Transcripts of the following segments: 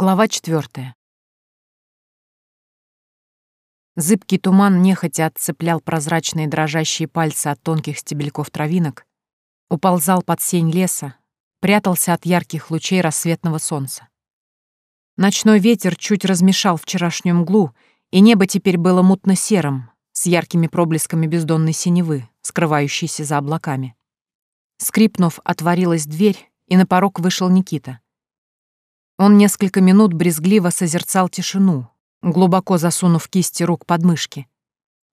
Глава четвертая. Зыбкий туман нехотя отцеплял прозрачные дрожащие пальцы от тонких стебельков травинок, уползал под сень леса, прятался от ярких лучей рассветного солнца. Ночной ветер чуть размешал вчерашнюю мглу, и небо теперь было мутно-серым, с яркими проблесками бездонной синевы, скрывающейся за облаками. Скрипнув, отворилась дверь, и на порог вышел Никита. Он несколько минут брезгливо созерцал тишину, глубоко засунув кисти рук под мышки.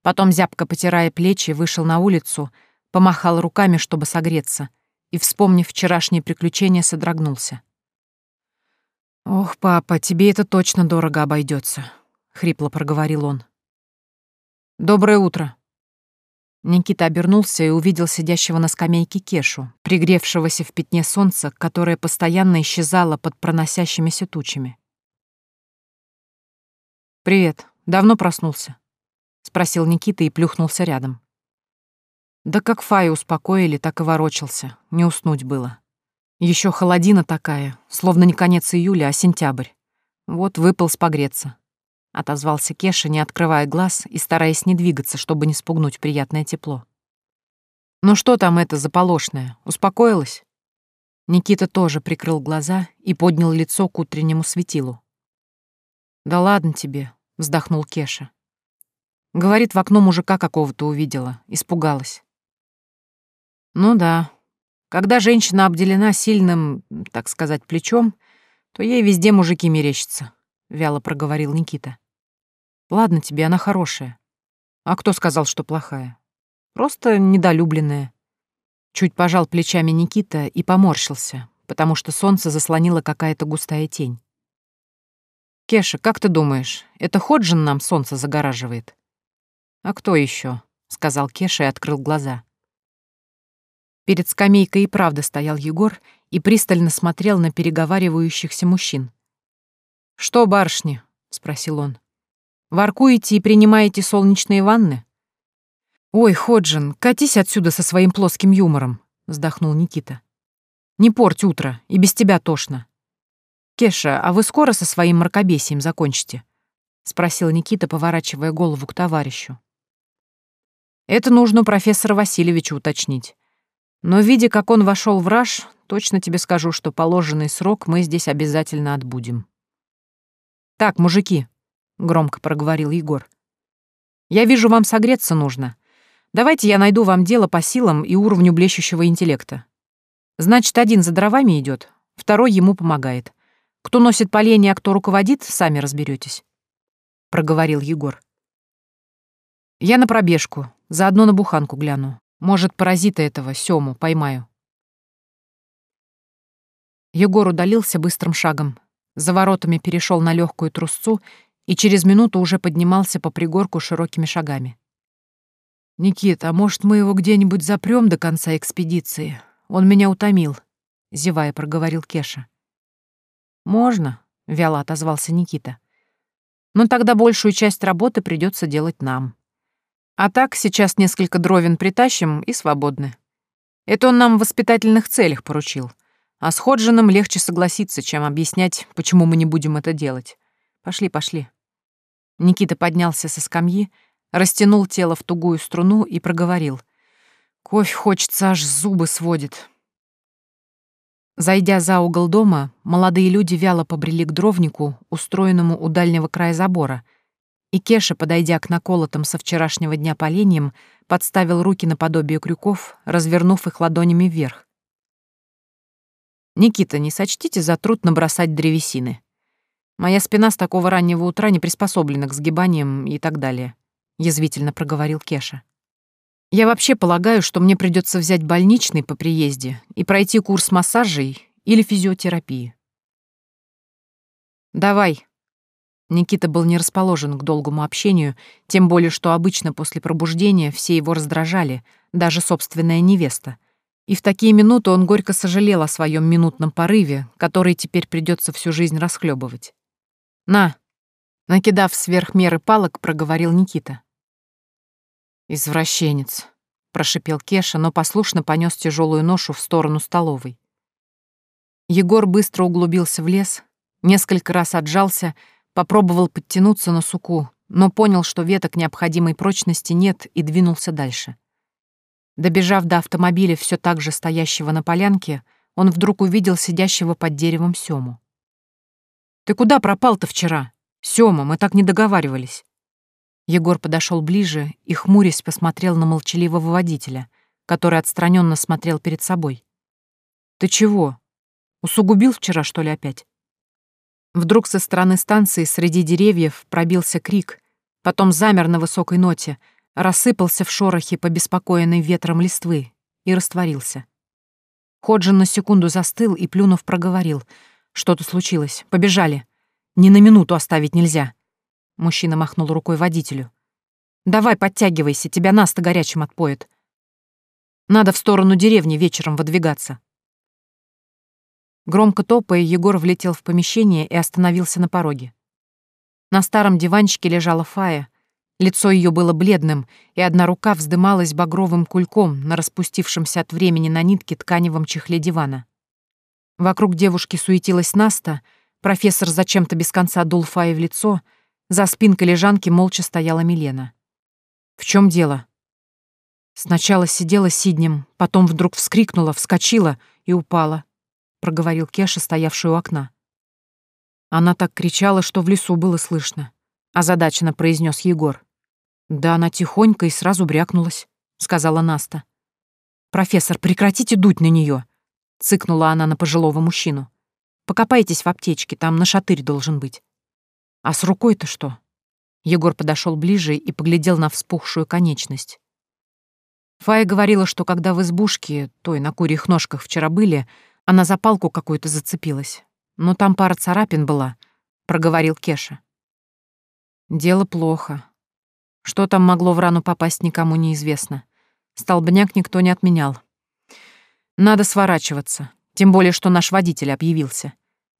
Потом, зябко потирая плечи, вышел на улицу, помахал руками, чтобы согреться, и, вспомнив вчерашние приключения, содрогнулся. «Ох, папа, тебе это точно дорого обойдется, хрипло проговорил он. «Доброе утро». Никита обернулся и увидел сидящего на скамейке Кешу, пригревшегося в пятне солнца, которое постоянно исчезало под проносящимися тучами. «Привет. Давно проснулся?» — спросил Никита и плюхнулся рядом. Да как Фаю успокоили, так и ворочался. Не уснуть было. Еще холодина такая, словно не конец июля, а сентябрь. Вот выполз погреться. Отозвался Кеша, не открывая глаз и стараясь не двигаться, чтобы не спугнуть приятное тепло. «Ну что там это заполошное? Успокоилась?» Никита тоже прикрыл глаза и поднял лицо к утреннему светилу. «Да ладно тебе», — вздохнул Кеша. Говорит, в окно мужика какого-то увидела, испугалась. Ну да, когда женщина обделена сильным, так сказать, плечом, то ей везде мужики мерещатся, — вяло проговорил Никита. Ладно тебе, она хорошая. А кто сказал, что плохая? Просто недолюбленная. Чуть пожал плечами Никита и поморщился, потому что солнце заслонило какая-то густая тень. «Кеша, как ты думаешь, это Ходжин нам солнце загораживает?» «А кто еще? сказал Кеша и открыл глаза. Перед скамейкой и правда стоял Егор и пристально смотрел на переговаривающихся мужчин. «Что, барышни?» — спросил он. «Воркуете и принимаете солнечные ванны?» «Ой, Ходжин, катись отсюда со своим плоским юмором», — вздохнул Никита. «Не порть утро, и без тебя тошно. «Кеша, а вы скоро со своим мракобесием закончите?» — спросил Никита, поворачивая голову к товарищу. «Это нужно профессора Васильевича уточнить. Но, видя, как он вошел в раж, точно тебе скажу, что положенный срок мы здесь обязательно отбудем». «Так, мужики», — громко проговорил Егор. «Я вижу, вам согреться нужно. Давайте я найду вам дело по силам и уровню блещущего интеллекта. Значит, один за дровами идет, второй ему помогает. Кто носит поленья, а кто руководит, сами разберетесь, проговорил Егор. Я на пробежку, заодно на буханку гляну. Может, паразита этого, Сему, поймаю. Егор удалился быстрым шагом. За воротами перешел на легкую трусцу и через минуту уже поднимался по пригорку широкими шагами. «Никит, а может, мы его где-нибудь запрем до конца экспедиции? Он меня утомил», — зевая проговорил Кеша. «Можно», — вяло отозвался Никита. «Но тогда большую часть работы придется делать нам. А так сейчас несколько дровен притащим и свободны. Это он нам в воспитательных целях поручил. А с Ходжином легче согласиться, чем объяснять, почему мы не будем это делать. Пошли, пошли». Никита поднялся со скамьи, растянул тело в тугую струну и проговорил. «Кофе хочется, аж зубы сводит. Зайдя за угол дома, молодые люди вяло побрели к дровнику, устроенному у дальнего края забора, и Кеша, подойдя к наколотым со вчерашнего дня поленьям, подставил руки наподобие крюков, развернув их ладонями вверх. «Никита, не сочтите за труд набросать древесины. Моя спина с такого раннего утра не приспособлена к сгибаниям и так далее», — язвительно проговорил Кеша. Я вообще полагаю, что мне придется взять больничный по приезде и пройти курс массажей или физиотерапии. Давай. Никита был не расположен к долгому общению, тем более, что обычно после пробуждения все его раздражали, даже собственная невеста. И в такие минуты он горько сожалел о своем минутном порыве, который теперь придется всю жизнь расхлебывать. «На!» Накидав сверх меры палок, проговорил Никита. «Извращенец», — прошипел Кеша, но послушно понес тяжелую ношу в сторону столовой. Егор быстро углубился в лес, Несколько раз отжался, попробовал подтянуться на суку, но понял, что веток необходимой прочности нет, и двинулся дальше. Добежав до автомобиля, все так же стоящего на полянке, он вдруг увидел сидящего под деревом Сему. «Ты куда пропал-то вчера? Сёма, мы так не договаривались». Егор подошел ближе и, хмурясь, посмотрел на молчаливого водителя, который отстраненно смотрел перед собой. «Ты чего? Усугубил вчера, что ли, опять?» Вдруг со стороны станции среди деревьев пробился крик, потом замер на высокой ноте, рассыпался в шорохе по беспокоенной ветром листвы и растворился. Ходжин на секунду застыл и, плюнув, проговорил. «Что-то случилось. Побежали. Ни на минуту оставить нельзя». Мужчина махнул рукой водителю. «Давай, подтягивайся, тебя Наста горячим отпоет. Надо в сторону деревни вечером выдвигаться». Громко топая, Егор влетел в помещение и остановился на пороге. На старом диванчике лежала Фая. Лицо ее было бледным, и одна рука вздымалась багровым кульком на распустившемся от времени на нитке тканевом чехле дивана. Вокруг девушки суетилась Наста, профессор зачем-то без конца дул Фае в лицо — за спинкой лежанки молча стояла Милена. «В чем дело?» Сначала сидела сиднем, потом вдруг вскрикнула, вскочила и упала, проговорил Кеша, стоявший у окна. Она так кричала, что в лесу было слышно, озадаченно произнес Егор. Да она тихонько и сразу брякнулась, сказала Наста. Профессор, прекратите дуть на нее, цыкнула она на пожилого мужчину. Покопайтесь в аптечке, там нашатырь должен быть. А с рукой-то что? Егор подошел ближе и поглядел на вспухшую конечность. Фая говорила, что когда в избушке, той на курьих ножках вчера были, она за палку какую-то зацепилась. Но там пара царапин была, проговорил Кеша. Дело плохо. Что там могло в рану попасть, никому неизвестно. Столбняк никто не отменял. Надо сворачиваться, тем более, что наш водитель объявился.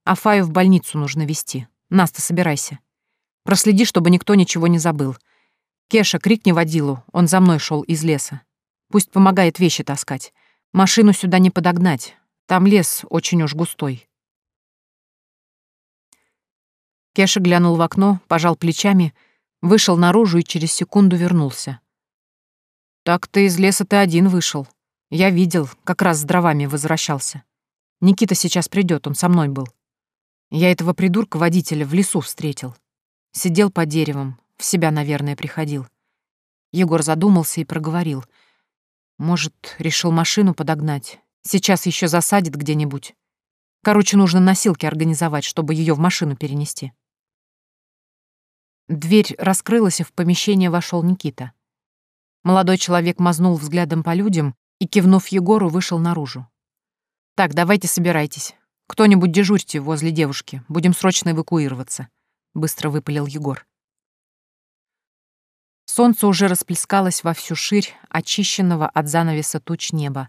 А Фаю в больницу нужно везти. Наста, собирайся. Проследи, чтобы никто ничего не забыл. Кеша, крикни водилу, он за мной шел из леса. Пусть помогает вещи таскать. Машину сюда не подогнать. Там лес очень уж густой. Кеша глянул в окно, пожал плечами, вышел наружу и через секунду вернулся. «Так ты из леса ты один вышел. Я видел, как раз с дровами возвращался. Никита сейчас придет, он со мной был». Я этого придурка-водителя в лесу встретил. Сидел под деревом, в себя, наверное, приходил. Егор задумался и проговорил. Может, решил машину подогнать. Сейчас еще засадит где-нибудь. Короче, нужно носилки организовать, чтобы ее в машину перенести. Дверь раскрылась, и в помещение вошел Никита. Молодой человек мазнул взглядом по людям и, кивнув Егору, вышел наружу. «Так, давайте собирайтесь. «Кто-нибудь дежурьте возле девушки, будем срочно эвакуироваться», — быстро выпалил Егор. Солнце уже расплескалось во всю ширь очищенного от занавеса туч неба.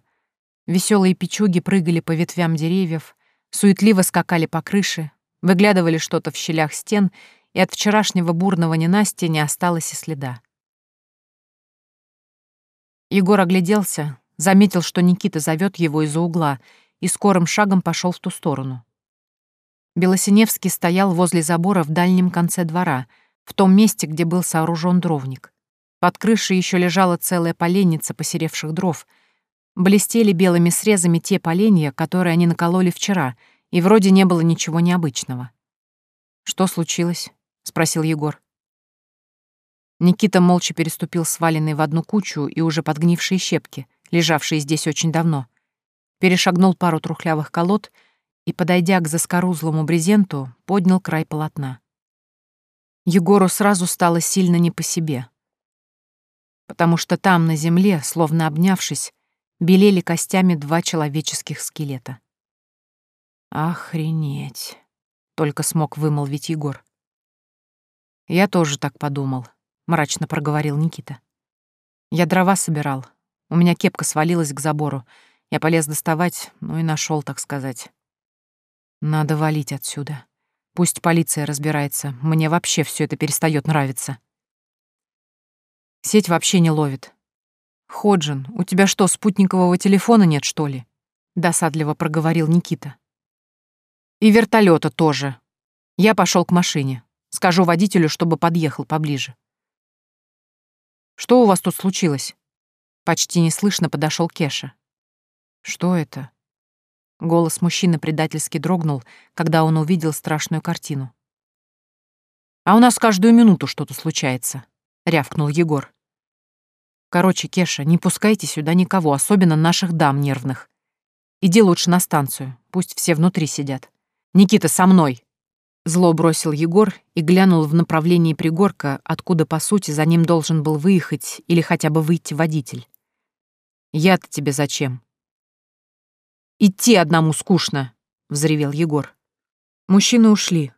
Веселые печуги прыгали по ветвям деревьев, суетливо скакали по крыше, выглядывали что-то в щелях стен, и от вчерашнего бурного ненастья не осталось и следа. Егор огляделся, заметил, что Никита зовет его из-за угла, и скорым шагом пошел в ту сторону. Белосиневский стоял возле забора в дальнем конце двора, в том месте, где был сооружен дровник. Под крышей еще лежала целая поленница посеревших дров. Блестели белыми срезами те поленья, которые они накололи вчера, и вроде не было ничего необычного. «Что случилось?» — спросил Егор. Никита молча переступил сваленные в одну кучу и уже подгнившие щепки, лежавшие здесь очень давно — перешагнул пару трухлявых колод и, подойдя к заскорузлому брезенту, поднял край полотна. Егору сразу стало сильно не по себе, потому что там, на земле, словно обнявшись, белели костями два человеческих скелета. «Охренеть!» — только смог вымолвить Егор. «Я тоже так подумал», — мрачно проговорил Никита. «Я дрова собирал. У меня кепка свалилась к забору. Я полез доставать, ну и нашел, так сказать. Надо валить отсюда. Пусть полиция разбирается. Мне вообще все это перестает нравиться. Сеть вообще не ловит. Ходжин, у тебя что, спутникового телефона нет, что ли? Досадливо проговорил Никита. И вертолета тоже, Я пошел к машине. Скажу водителю, чтобы подъехал поближе. Что у вас тут случилось? Почти неслышно подошел Кеша. Что это? Голос мужчины предательски дрогнул, когда он увидел страшную картину. «А у нас каждую минуту что-то случается», — рявкнул Егор. «Короче, Кеша, не пускайте сюда никого, особенно наших дам нервных. Иди лучше на станцию, пусть все внутри сидят. Никита, со мной!» Зло бросил Егор и глянул в направлении пригорка, откуда, по сути, за ним должен был выехать или хотя бы выйти водитель. «Я-то тебе зачем?» «Идти одному скучно», — взревел Егор. Мужчины ушли.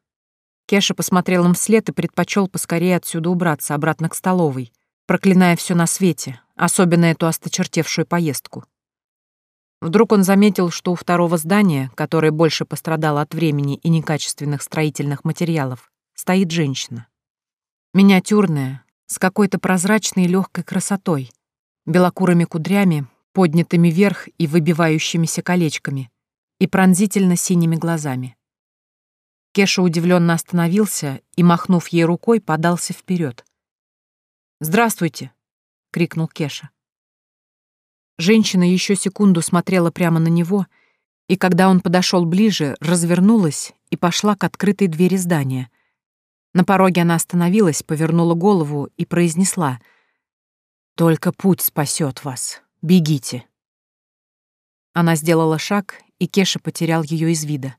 Кеша посмотрел им вслед и предпочел поскорее отсюда убраться, обратно к столовой, проклиная все на свете, особенно эту осточертевшую поездку. Вдруг он заметил, что у второго здания, которое больше пострадало от времени и некачественных строительных материалов, стоит женщина. Миниатюрная, с какой-то прозрачной легкой красотой, белокурыми кудрями, поднятыми вверх и выбивающимися колечками, и пронзительно синими глазами. Кеша удивленно остановился и, махнув ей рукой, подался вперед. «Здравствуйте!» — крикнул Кеша. Женщина еще секунду смотрела прямо на него, и когда он подошел ближе, развернулась и пошла к открытой двери здания. На пороге она остановилась, повернула голову и произнесла «Только путь спасет вас. Бегите». Она сделала шаг, и Кеша потерял ее из вида.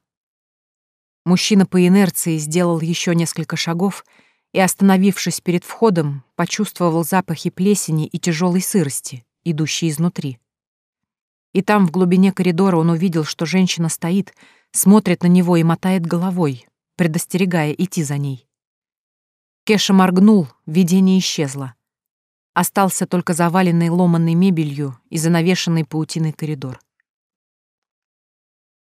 Мужчина по инерции сделал еще несколько шагов и, остановившись перед входом, почувствовал запахи плесени и тяжелой сырости, идущий изнутри. И там, в глубине коридора, он увидел, что женщина стоит, смотрит на него и мотает головой, предостерегая идти за ней. Кеша моргнул, видение исчезло. Остался только заваленный ломанной мебелью и занавешенный паутиной коридор.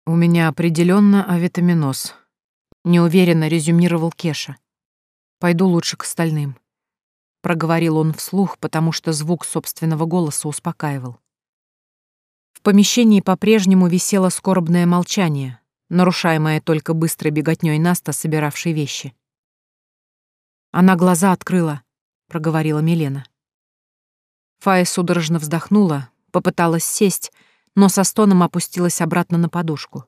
«У меня определенно авитаминоз», — неуверенно резюмировал Кеша. «Пойду лучше к остальным». Проговорил он вслух, потому что звук собственного голоса успокаивал. В помещении по-прежнему висело скорбное молчание, нарушаемое только быстрой беготней Наста, собиравшей вещи. «Она глаза открыла», — проговорила Милена. Фая судорожно вздохнула, попыталась сесть, но со стоном опустилась обратно на подушку.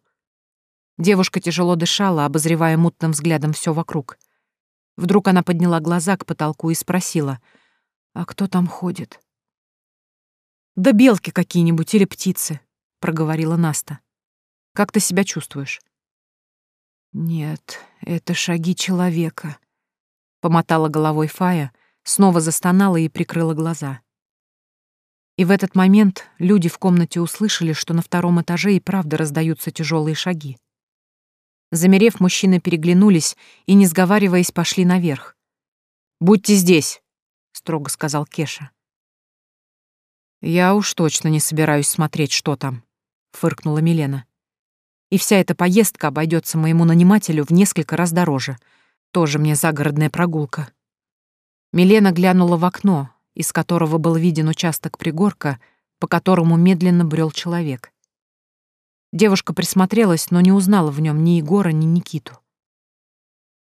Девушка тяжело дышала, обозревая мутным взглядом все вокруг — Вдруг она подняла глаза к потолку и спросила, «А кто там ходит?» «Да белки какие-нибудь или птицы», — проговорила Наста. «Как ты себя чувствуешь?» «Нет, это шаги человека», — помотала головой Фая, снова застонала и прикрыла глаза. И в этот момент люди в комнате услышали, что на втором этаже и правда раздаются тяжелые шаги. Замерев, мужчины переглянулись и, не сговариваясь, пошли наверх. «Будьте здесь», — строго сказал Кеша. «Я уж точно не собираюсь смотреть, что там», — фыркнула Милена. «И вся эта поездка обойдется моему нанимателю в несколько раз дороже. Тоже мне загородная прогулка». Милена глянула в окно, из которого был виден участок пригорка, по которому медленно брел человек. Девушка присмотрелась, но не узнала в нем ни Егора, ни Никиту.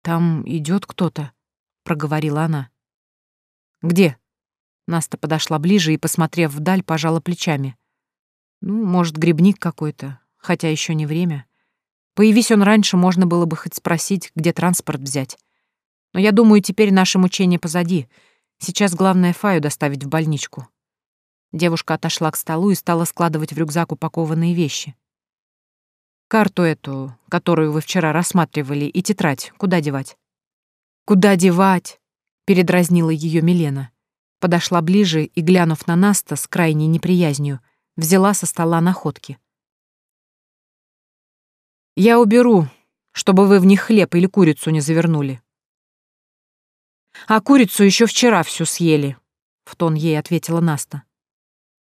«Там идет кто-то», — проговорила она. «Где?» Наста подошла ближе и, посмотрев вдаль, пожала плечами. «Ну, может, грибник какой-то, хотя еще не время. Появись он раньше, можно было бы хоть спросить, где транспорт взять. Но я думаю, теперь наше мучение позади. Сейчас главное Фаю доставить в больничку». Девушка отошла к столу и стала складывать в рюкзак упакованные вещи. Карту эту, которую вы вчера рассматривали, и тетрадь куда девать? Куда девать? Передразнила ее Милена. Подошла ближе и, глянув на Наста с крайней неприязнью, взяла со стола находки. «Я уберу, чтобы вы в них хлеб или курицу не завернули». «А курицу еще вчера всю съели», — в тон ей ответила Наста.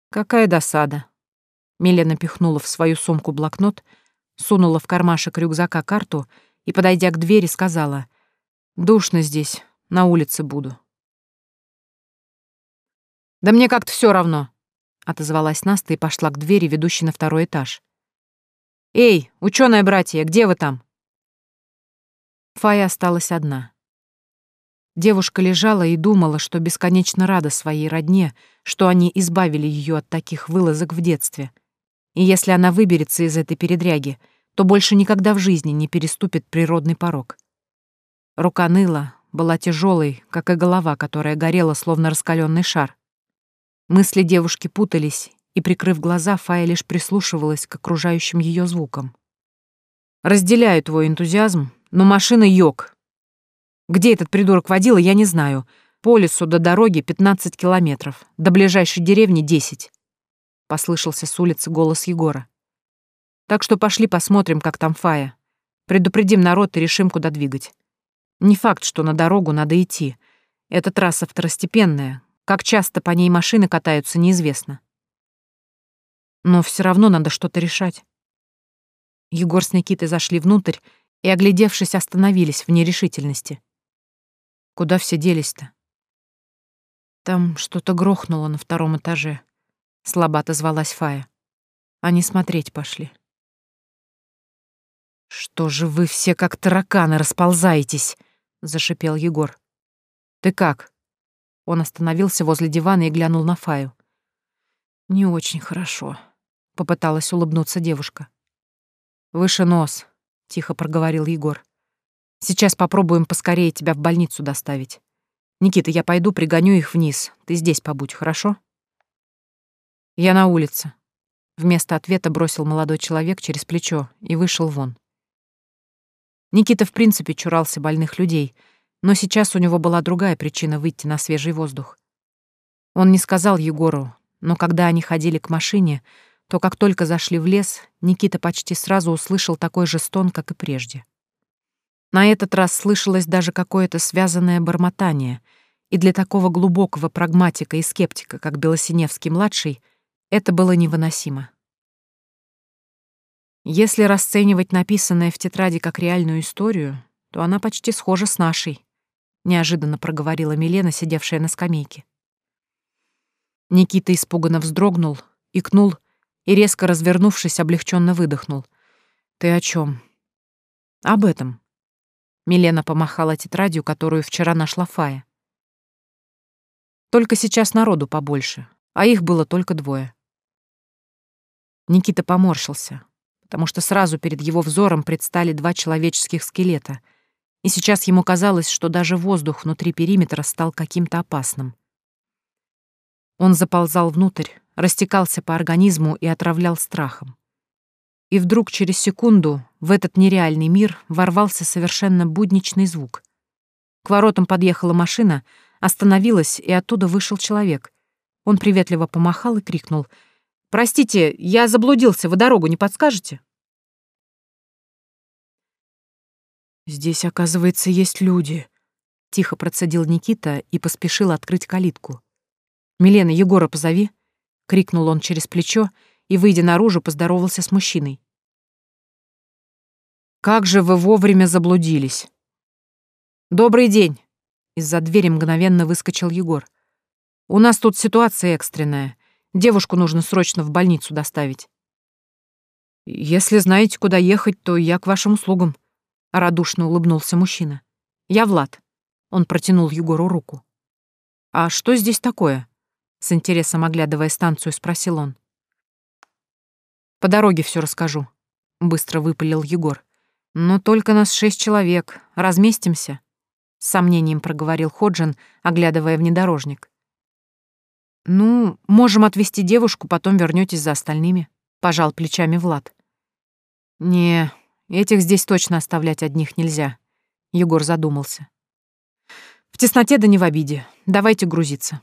«Какая досада». Милена пихнула в свою сумку блокнот, сунула в кармашек рюкзака карту и, подойдя к двери, сказала «Душно здесь, на улице буду». «Да мне как-то все равно», — отозвалась Наста и пошла к двери, ведущей на второй этаж. «Эй, ученые братья, где вы там?» Фая осталась одна. Девушка лежала и думала, что бесконечно рада своей родне, что они избавили ее от таких вылазок в детстве. И если она выберется из этой передряги, то больше никогда в жизни не переступит природный порог. Рука ныла, была тяжелой, как и голова, которая горела, словно раскаленный шар. Мысли девушки путались, и, прикрыв глаза, Фая лишь прислушивалась к окружающим ее звукам. «Разделяю твой энтузиазм, но машина йог, где этот придурок водила, я не знаю. По лесу до дороги 15 километров, до ближайшей деревни 10. Послышался с улицы голос Егора. Так что пошли посмотрим, как там Фая. Предупредим народ и решим, куда двигать. Не факт, что на дорогу надо идти. Эта трасса второстепенная. Как часто по ней машины катаются, неизвестно. Но все равно надо что-то решать. Егор с Никитой зашли внутрь и, оглядевшись, остановились в нерешительности. Куда все делись-то? Там что-то грохнуло на втором этаже. Слабо отозвалась Фая. Они смотреть пошли. «Что же вы все как тараканы расползаетесь?» — зашипел Егор. «Ты как?» Он остановился возле дивана и глянул на Фаю. «Не очень хорошо», — попыталась улыбнуться девушка. «Выше нос», — тихо проговорил Егор. Сейчас попробуем поскорее тебя в больницу доставить. Никита, я пойду пригоню их вниз. Ты здесь побудь, хорошо? Я на улице. Вместо ответа бросил молодой человек через плечо и вышел вон. Никита в принципе чурался больных людей, но сейчас у него была другая причина выйти на свежий воздух. Он не сказал Егору, но когда они ходили к машине, то как только зашли в лес, Никита почти сразу услышал такой же стон, как и прежде. На этот раз слышалось даже какое-то связанное бормотание, и для такого глубокого прагматика и скептика, как Белосиневский-младший, это было невыносимо. Если расценивать написанное в тетради как реальную историю, то она почти схожа с нашей, неожиданно проговорила Милена, сидевшая на скамейке. Никита испуганно вздрогнул, икнул и, резко развернувшись, облегченно выдохнул. «Ты о чем? «Об этом», Милена помахала тетрадью, которую вчера нашла Фая. Только сейчас народу побольше, а их было только двое. Никита поморщился, потому что сразу перед его взором предстали два человеческих скелета, и сейчас ему казалось, что даже воздух внутри периметра стал каким-то опасным. Он заползал внутрь, растекался по организму и отравлял страхом. И вдруг через секунду в этот нереальный мир ворвался совершенно будничный звук. К воротам подъехала машина, остановилась, и оттуда вышел человек. Он приветливо помахал и крикнул. «Простите, я заблудился, вы дорогу не подскажете?» «Здесь, оказывается, есть люди», — тихо процедил Никита и поспешил открыть калитку. «Милена, Егора позови», — крикнул он через плечо, — и, выйдя наружу, поздоровался с мужчиной. «Как же вы вовремя заблудились!» «Добрый день!» Из-за двери мгновенно выскочил Егор. «У нас тут ситуация экстренная. Девушку нужно срочно в больницу доставить». «Если знаете, куда ехать, то я к вашим услугам», — радушно улыбнулся мужчина. «Я Влад». Он протянул Егору руку. «А что здесь такое?» — с интересом оглядывая станцию, спросил он. По дороге все расскажу», — быстро выпалил Егор. «Но только нас шесть человек. Разместимся?» С сомнением проговорил Ходжин, оглядывая внедорожник. «Ну, можем отвезти девушку, потом вернётесь за остальными», — пожал плечами Влад. «Не, этих здесь точно оставлять одних нельзя», — Егор задумался. «В тесноте да не в обиде. Давайте грузиться».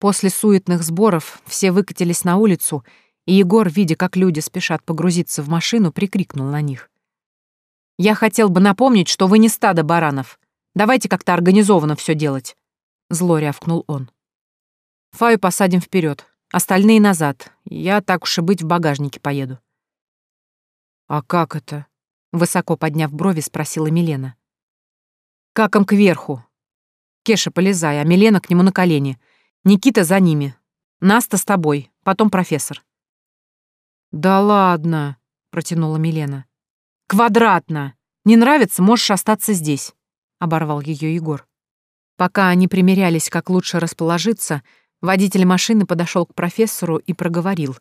После суетных сборов все выкатились на улицу и Егор, видя, как люди спешат погрузиться в машину, прикрикнул на них. «Я хотел бы напомнить, что вы не стадо баранов. Давайте как-то организованно все делать», — зло рявкнул он. «Фаю посадим вперед, остальные назад. Я, так уж и быть, в багажнике поеду». «А как это?» — высоко подняв брови, спросила Милена. «Каком кверху?» «Кеша, полезай, а Милена к нему на колени. Никита за ними. Наста с тобой, потом профессор». «Да ладно», — протянула Милена. «Квадратно!» Не нравится, можешь остаться здесь», — оборвал ее Егор. Пока они примерялись, как лучше расположиться, водитель машины подошел к профессору и проговорил.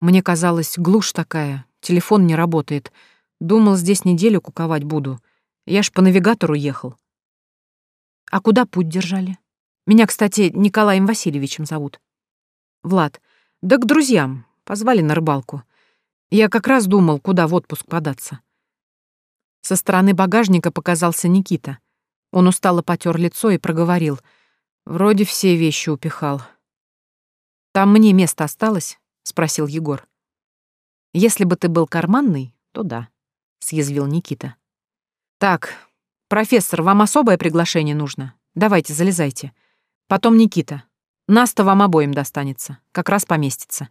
«Мне казалось, глушь такая, телефон не работает. Думал, здесь неделю куковать буду. Я ж по навигатору ехал». «А куда путь держали?» «Меня, кстати, Николаем Васильевичем зовут». «Влад, да к друзьям. Позвали на рыбалку. Я как раз думал, куда в отпуск податься». Со стороны багажника показался Никита. Он устало потер лицо и проговорил. Вроде все вещи упихал. «Там мне место осталось?» — спросил Егор. «Если бы ты был карманный, то да», — съязвил Никита. «Так, профессор, вам особое приглашение нужно? Давайте, залезайте. Потом Никита. Нас-то вам обоим достанется. Как раз поместится».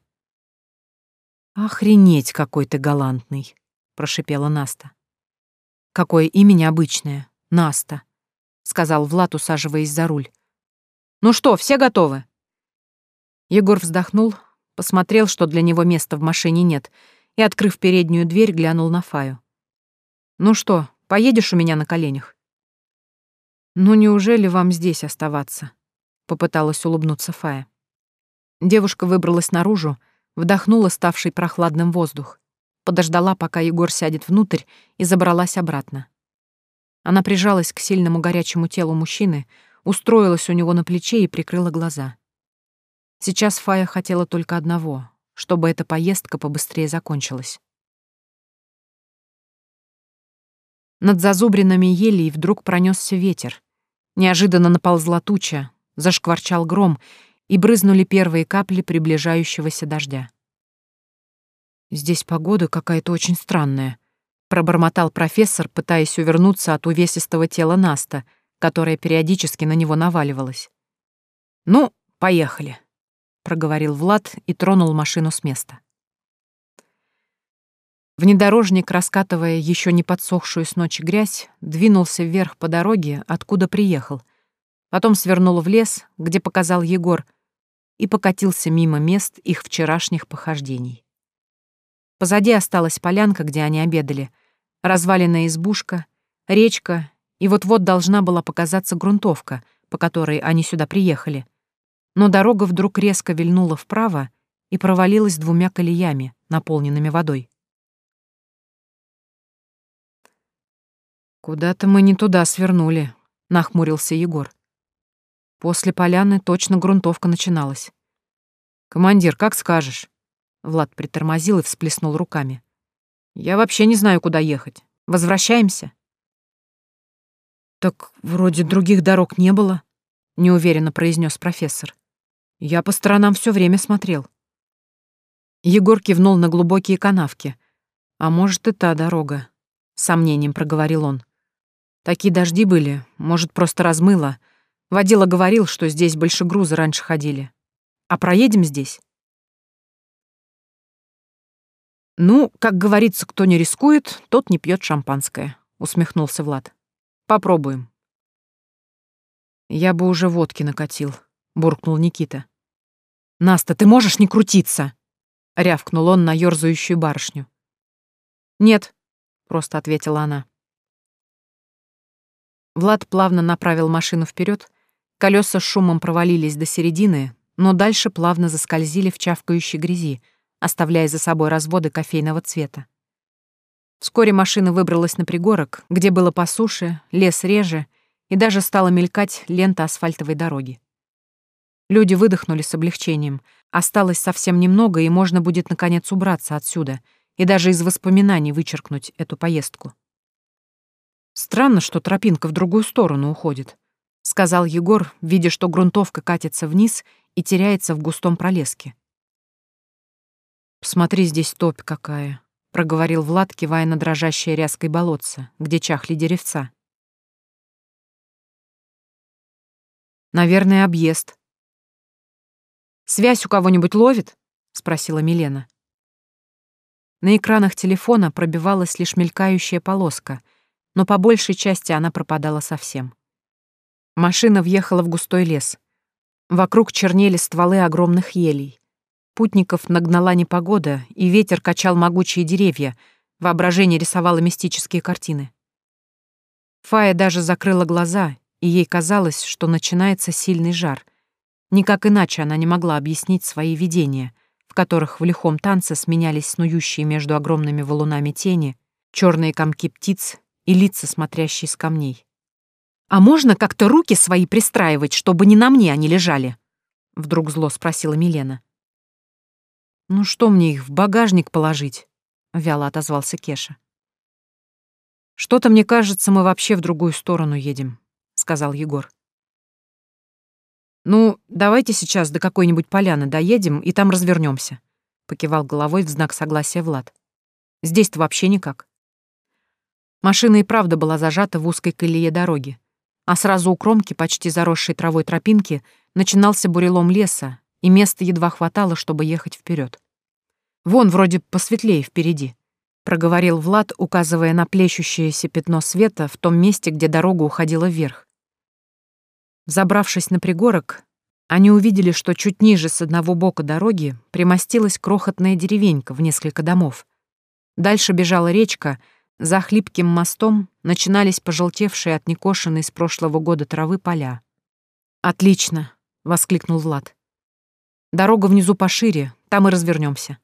«Охренеть, какой ты галантный», — прошипела Наста. «Какое имя необычное. Наста сказал Влад, усаживаясь за руль. Ну что, все готовы? Егор вздохнул, посмотрел, что для него места в машине нет, и, открыв переднюю дверь, глянул на Фаю. Ну что, поедешь у меня на коленях? Ну неужели вам здесь оставаться? попыталась улыбнуться Фая. Девушка выбралась наружу, вдохнула ставший прохладным воздух, подождала, пока Егор сядет внутрь, и забралась обратно. Она прижалась к сильному горячему телу мужчины, устроилась у него на плече и прикрыла глаза. Сейчас Фая хотела только одного — чтобы эта поездка побыстрее закончилась. Над зазубринами елей вдруг пронесся ветер. Неожиданно наползла туча, зашкварчал гром, и брызнули первые капли приближающегося дождя. «Здесь погода какая-то очень странная», пробормотал профессор, пытаясь увернуться от увесистого тела Наста, которое периодически на него наваливалось. «Ну, поехали», — проговорил Влад и тронул машину с места. Внедорожник, раскатывая еще не подсохшую с ночи грязь, двинулся вверх по дороге, откуда приехал. Потом свернул в лес, где показал Егор, и покатился мимо мест их вчерашних похождений. Позади осталась полянка, где они обедали, разваленная избушка, речка, и вот-вот должна была показаться грунтовка, по которой они сюда приехали. Но дорога вдруг резко вильнула вправо и провалилась двумя колеями, наполненными водой. «Куда-то мы не туда свернули», — нахмурился Егор. После поляны точно грунтовка начиналась. «Командир, как скажешь?» Влад притормозил и всплеснул руками. «Я вообще не знаю, куда ехать. Возвращаемся?» «Так вроде других дорог не было», — неуверенно произнес профессор. «Я по сторонам все время смотрел». Егор кивнул на глубокие канавки. «А может, и та дорога», — сомнением проговорил он. «Такие дожди были, может, просто размыло. Водила говорил, что здесь больше груза раньше ходили. А проедем здесь?» «Ну, как говорится, кто не рискует, тот не пьет шампанское», — усмехнулся Влад. «Попробуем». «Я бы уже водки накатил», — буркнул Никита. «Наста, ты можешь не крутиться?» — рявкнул он на ёрзающую барышню. «Нет», — просто ответила она. Влад плавно направил машину вперед, колеса шумом провалились до середины, но дальше плавно заскользили в чавкающей грязи — оставляя за собой разводы кофейного цвета. Вскоре машина выбралась на пригорок, где было по суше, лес реже, и даже стала мелькать лента асфальтовой дороги. Люди выдохнули с облегчением. Осталось совсем немного, и можно будет наконец убраться отсюда и даже из воспоминаний вычеркнуть эту поездку. «Странно, что тропинка в другую сторону уходит», — сказал Егор, видя, что грунтовка катится вниз и теряется в густом пролеске. «Посмотри, здесь топь какая», — проговорил Влад, кивая на дрожащее ряской болотце, где чахли деревца. «Наверное, объезд». «Связь у кого-нибудь ловит?» — спросила Милена. На экранах телефона пробивалась лишь мелькающая полоска, но по большей части она пропадала совсем. Машина въехала в густой лес. Вокруг чернели стволы огромных елей. Путников нагнала непогода, и ветер качал могучие деревья, воображение рисовало мистические картины. Фая даже закрыла глаза, и ей казалось, что начинается сильный жар. Никак иначе она не могла объяснить свои видения, в которых в лихом танце сменялись снующие между огромными валунами тени, черные комки птиц и лица, смотрящие с камней. «А можно как-то руки свои пристраивать, чтобы не на мне они лежали?» — вдруг зло спросила Милена. «Ну что мне их в багажник положить?» — вяло отозвался Кеша. «Что-то, мне кажется, мы вообще в другую сторону едем», — сказал Егор. «Ну, давайте сейчас до какой-нибудь поляны доедем и там развернемся, покивал головой в знак согласия Влад. «Здесь-то вообще никак». Машина и правда была зажата в узкой колее дороги, а сразу у кромки, почти заросшей травой тропинки, начинался бурелом леса, и места едва хватало, чтобы ехать вперед. Вон вроде посветлее впереди, проговорил Влад, указывая на плещущееся пятно света в том месте, где дорога уходила вверх. Забравшись на пригорок, они увидели, что чуть ниже с одного бока дороги примостилась крохотная деревенька в несколько домов. Дальше бежала речка, за хлипким мостом начинались пожелтевшие от некошенной с прошлого года травы поля. «Отлично!» — воскликнул Влад. «Дорога внизу пошире, там и развернемся.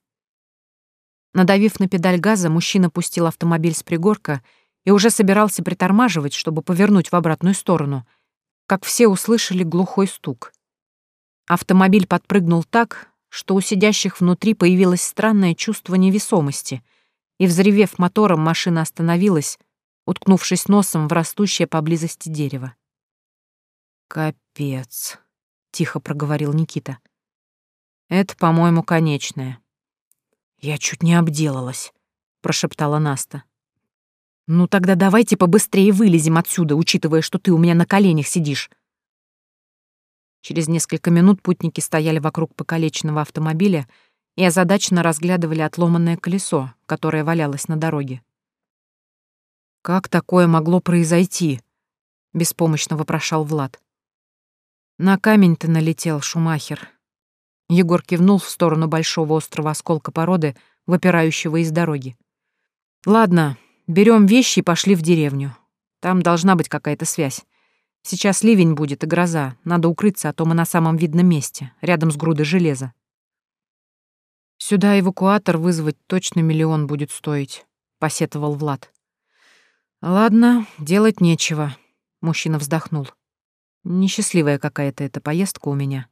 Надавив на педаль газа, мужчина пустил автомобиль с пригорка и уже собирался притормаживать, чтобы повернуть в обратную сторону, как все услышали глухой стук. Автомобиль подпрыгнул так, что у сидящих внутри появилось странное чувство невесомости, и, взревев мотором, машина остановилась, уткнувшись носом в растущее поблизости дерево. «Капец», — тихо проговорил Никита. «Это, по-моему, конечное». «Я чуть не обделалась», — прошептала Наста. «Ну тогда давайте побыстрее вылезем отсюда, учитывая, что ты у меня на коленях сидишь». Через несколько минут путники стояли вокруг покалеченного автомобиля и озадаченно разглядывали отломанное колесо, которое валялось на дороге. «Как такое могло произойти?» — беспомощно вопрошал Влад. «На камень ты налетел, Шумахер», Егор кивнул в сторону большого острого осколка породы, выпирающего из дороги. «Ладно, берем вещи и пошли в деревню. Там должна быть какая-то связь. Сейчас ливень будет и гроза. Надо укрыться, а то мы на самом видном месте, рядом с грудой железа. Сюда эвакуатор вызвать точно миллион будет стоить, посетовал Влад. Ладно, делать нечего, мужчина вздохнул. Несчастливая какая-то эта поездка у меня.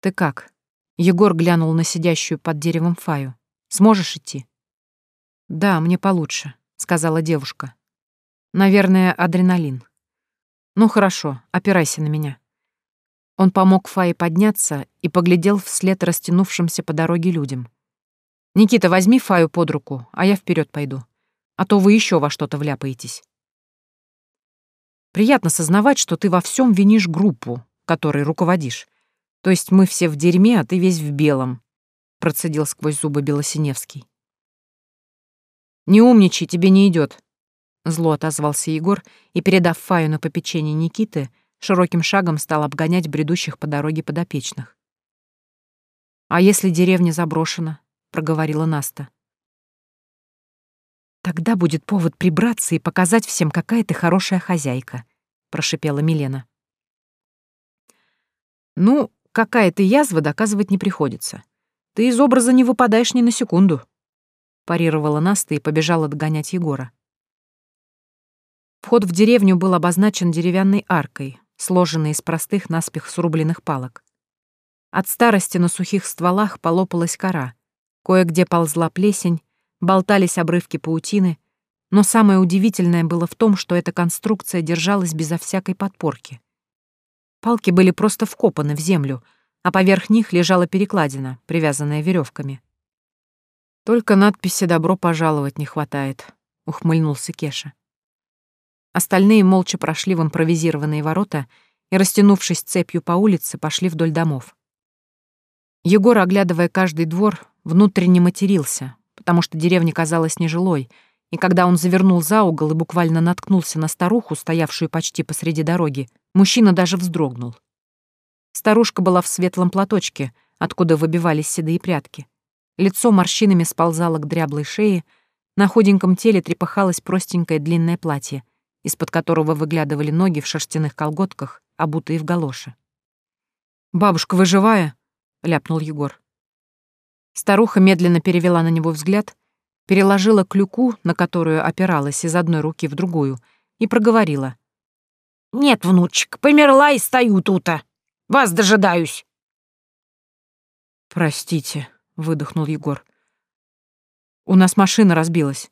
«Ты как?» Егор глянул на сидящую под деревом Фаю. «Сможешь идти?» «Да, мне получше», — сказала девушка. «Наверное, адреналин». «Ну хорошо, опирайся на меня». Он помог Фае подняться и поглядел вслед растянувшимся по дороге людям. «Никита, возьми Фаю под руку, а я вперед пойду. А то вы еще во что-то вляпаетесь». Приятно сознавать, что ты во всем винишь группу, которой руководишь. То есть мы все в дерьме, а ты весь в белом, процедил сквозь зубы Белосиневский. Не умничай, тебе не идет. Зло отозвался Егор и, передав Фаю на попечение Никиты, широким шагом стал обгонять бредущих по дороге подопечных. «А если деревня заброшена?» — проговорила Наста. «Тогда будет повод прибраться и показать всем, какая ты хорошая хозяйка», — прошипела Милена. «Ну, какая ты язва, доказывать не приходится. Ты из образа не выпадаешь ни на секунду. Парировала Наста и побежала догонять Егора. Вход в деревню был обозначен деревянной аркой, сложенной из простых наспех срубленных палок. От старости на сухих стволах полопалась кора, кое-где ползла плесень, болтались обрывки паутины, но самое удивительное было в том, что эта конструкция держалась безо всякой подпорки. Палки были просто вкопаны в землю, а поверх них лежала перекладина, привязанная веревками. «Только надписи «Добро пожаловать» не хватает», — ухмыльнулся Кеша. Остальные молча прошли в импровизированные ворота и, растянувшись цепью по улице, пошли вдоль домов. Егор, оглядывая каждый двор, внутренне матерился, потому что деревня казалась нежилой, и когда он завернул за угол и буквально наткнулся на старуху, стоявшую почти посреди дороги, Мужчина даже вздрогнул. Старушка была в светлом платочке, откуда выбивались седые прятки. Лицо морщинами сползало к дряблой шее, на худеньком теле трепыхалось простенькое длинное платье, из-под которого выглядывали ноги в шерстяных колготках, обутые в галоши. «Бабушка, вы живая?» — ляпнул Егор. Старуха медленно перевела на него взгляд, переложила клюку, на которую опиралась из одной руки в другую, и проговорила. «Нет, внучек, померла и стою тута. Вас дожидаюсь». «Простите», — выдохнул Егор. «У нас машина разбилась».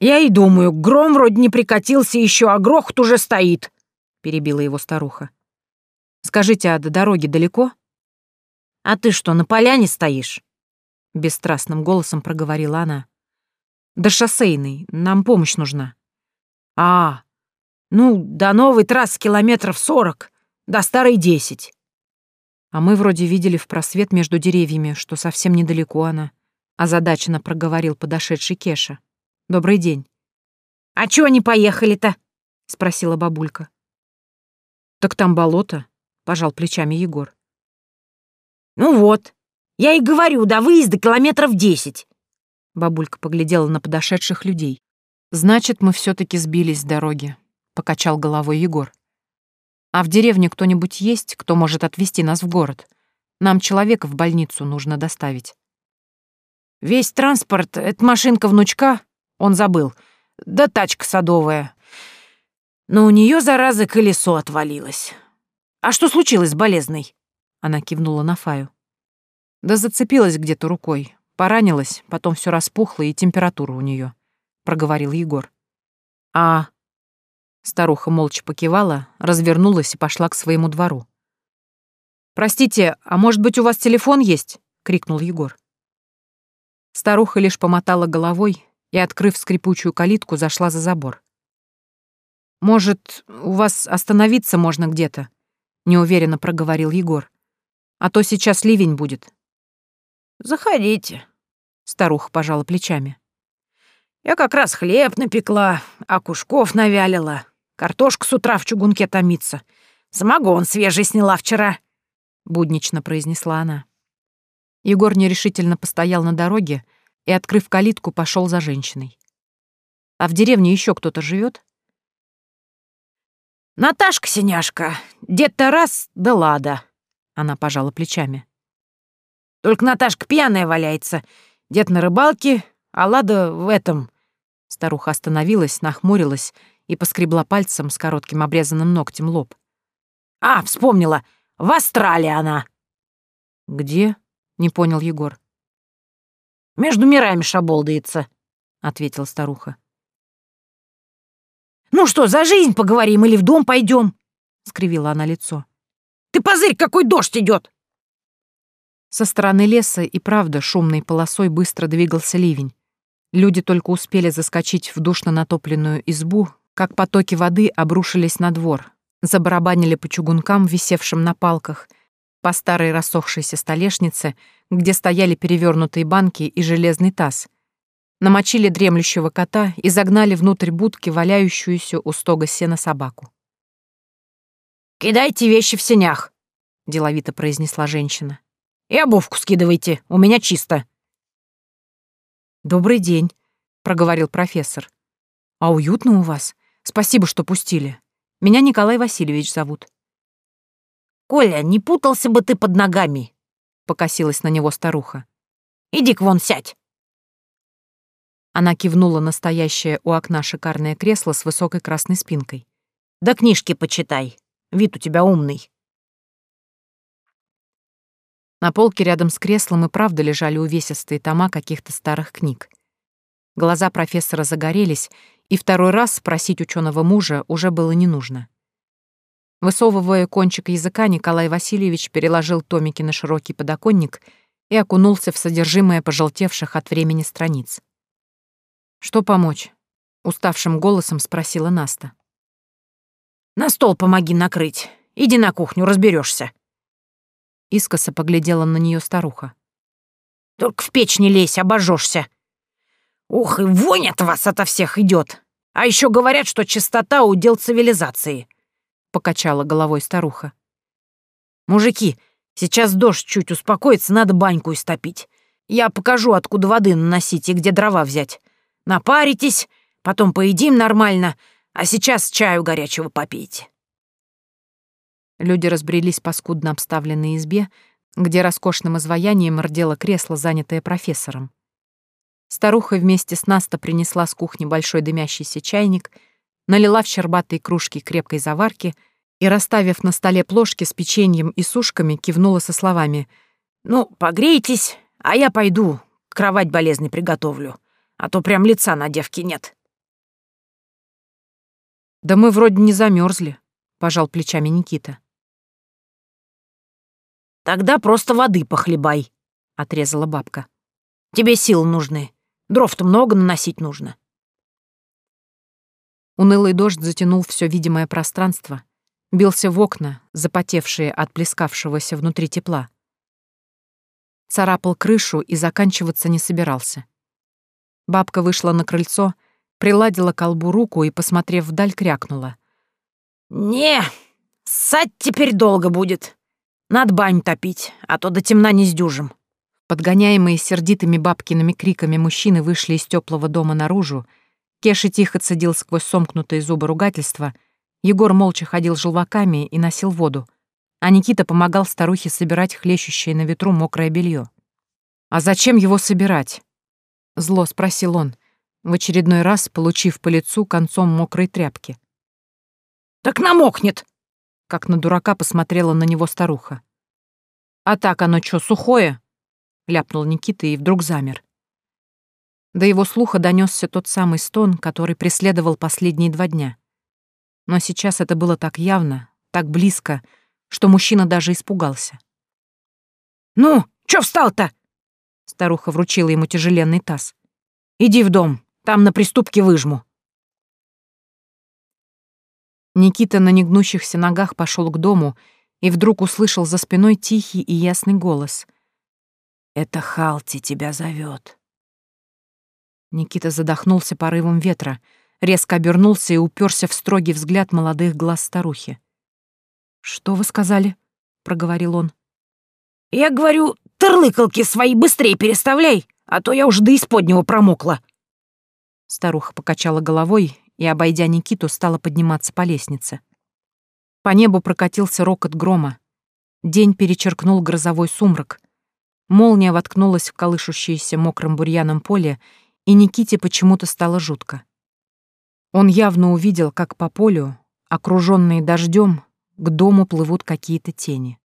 «Я и думаю, гром вроде не прикатился еще, а грохот уже стоит», — перебила его старуха. «Скажите, а до дороги далеко?» «А ты что, на поляне стоишь?» Бесстрастным голосом проговорила она. «До шоссейной, нам помощь нужна». «А, ну, до новой трассы километров сорок, до старой десять». А мы вроде видели в просвет между деревьями, что совсем недалеко она. Озадаченно проговорил подошедший Кеша. «Добрый день». «А чего не поехали-то?» — спросила бабулька. «Так там болото», — пожал плечами Егор. «Ну вот, я и говорю, до выезда километров десять». Бабулька поглядела на подошедших людей. «Значит, мы все таки сбились с дороги», — покачал головой Егор. «А в деревне кто-нибудь есть, кто может отвезти нас в город? Нам человека в больницу нужно доставить». «Весь транспорт — это машинка внучка, он забыл, да тачка садовая. Но у нее зараза, колесо отвалилось. А что случилось с болезной?» Она кивнула на Фаю. Да зацепилась где-то рукой, поранилась, потом все распухло и температура у нее, проговорил Егор. А Старуха молча покивала, развернулась и пошла к своему двору. «Простите, а может быть, у вас телефон есть?» — крикнул Егор. Старуха лишь помотала головой и, открыв скрипучую калитку, зашла за забор. «Может, у вас остановиться можно где-то?» — неуверенно проговорил Егор. А то сейчас ливень будет. Заходите, старуха пожала плечами. Я как раз хлеб напекла, а кушков навялила. Картошка с утра в чугунке томится. Самогон свежий сняла вчера, буднично произнесла она. Егор нерешительно постоял на дороге и, открыв калитку, пошел за женщиной. А в деревне еще кто-то живет? Наташка, синяшка, дед Тарас да Лада. Она пожала плечами. «Только Наташка пьяная валяется. Дед на рыбалке, а Лада в этом...» Старуха остановилась, нахмурилась и поскребла пальцем с коротким обрезанным ногтем лоб. «А, вспомнила! В Австралии она!» «Где?» — не понял Егор. «Между мирами шаболдается», — ответила старуха. «Ну что, за жизнь поговорим или в дом пойдем?» — скривила она лицо. Ты позырь, какой дождь идет! Со стороны леса и правда шумной полосой быстро двигался ливень. Люди только успели заскочить в душно натопленную избу, как потоки воды обрушились на двор, забарабанили по чугункам, висевшим на палках, по старой рассохшейся столешнице, где стояли перевернутые банки и железный таз, намочили дремлющего кота и загнали внутрь будки валяющуюся у стога сена собаку. «Кидайте вещи в сенях», — деловито произнесла женщина. «И обувку скидывайте, у меня чисто». «Добрый день», — проговорил профессор. «А уютно у вас. Спасибо, что пустили. Меня Николай Васильевич зовут». «Коля, не путался бы ты под ногами», — покосилась на него старуха. «Иди-ка вон сядь». Она кивнула на стоящее у окна шикарное кресло с высокой красной спинкой. «Да книжки почитай, Вид у тебя умный». На полке рядом с креслом и правда лежали увесистые тома каких-то старых книг. Глаза профессора загорелись, и второй раз спросить ученого мужа уже было не нужно. Высовывая кончик языка, Николай Васильевич переложил томики на широкий подоконник и окунулся в содержимое пожелтевших от времени страниц. «Что помочь?» — уставшим голосом спросила Наста. На стол помоги накрыть. Иди на кухню, разберешься. Искоса поглядела на нее старуха. Только в печь не лезь, обожжешься. Ух, и вонь от вас ото всех идет. А еще говорят, что чистота — удел цивилизации. Покачала головой старуха. Мужики, сейчас дождь чуть успокоится, надо баньку истопить. Я покажу, откуда воды наносить и где дрова взять. Напаритесь, потом поедим нормально — А сейчас чаю горячего попейте». Люди разбрелись по скудно обставленной избе, где роскошным изваянием рдело кресло, занятое профессором. Старуха вместе с Наста принесла с кухни большой дымящийся чайник, налила в щербатые кружки крепкой заварки и, расставив на столе плошки с печеньем и сушками, кивнула со словами «Ну, погрейтесь, а я пойду, кровать болезный приготовлю, а то прям лица на девке нет». «Да мы вроде не замерзли, пожал плечами Никита. «Тогда просто воды похлебай», — отрезала бабка. «Тебе сил нужны. Дров-то много наносить нужно». Унылый дождь затянул все видимое пространство, бился в окна, запотевшие от плескавшегося внутри тепла. Царапал крышу и заканчиваться не собирался. Бабка вышла на крыльцо, приладила колбу руку и, посмотрев вдаль, крякнула. «Не, ссать теперь долго будет. Надо бань топить, а то до темна не сдюжим». Подгоняемые сердитыми бабкиными криками мужчины вышли из теплого дома наружу. Кеша тихо цедил сквозь сомкнутые зубы ругательства. Егор молча ходил желваками и носил воду, а Никита помогал старухе собирать хлещущее на ветру мокрое белье. «А зачем его собирать?» — зло спросил он, в очередной раз получив по лицу концом мокрой тряпки. «Так намокнет!» как на дурака посмотрела на него старуха. «А так оно чё, сухое?» — ляпнул Никита и вдруг замер. До его слуха донесся тот самый стон, который преследовал последние два дня. Но сейчас это было так явно, так близко, что мужчина даже испугался. «Ну, чё встал-то?» Старуха вручила ему тяжеленный таз. «Иди в дом, там на приступке выжму». Никита на негнущихся ногах пошел к дому и вдруг услышал за спиной тихий и ясный голос. «Это Халти тебя зовет. Никита задохнулся порывом ветра, резко обернулся и уперся в строгий взгляд молодых глаз старухи. «Что вы сказали?» — проговорил он. «Я говорю, тырлыкалки свои быстрее переставляй, а то я уже до исподнего промокла». Старуха покачала головой и, обойдя Никиту, стала подниматься по лестнице. По небу прокатился рокот грома. День перечеркнул грозовой сумрак. Молния воткнулась в колышущееся мокрым бурьяном поле, и Никите почему-то стало жутко. Он явно увидел, как по полю, окружённые дождем, к дому плывут какие-то тени.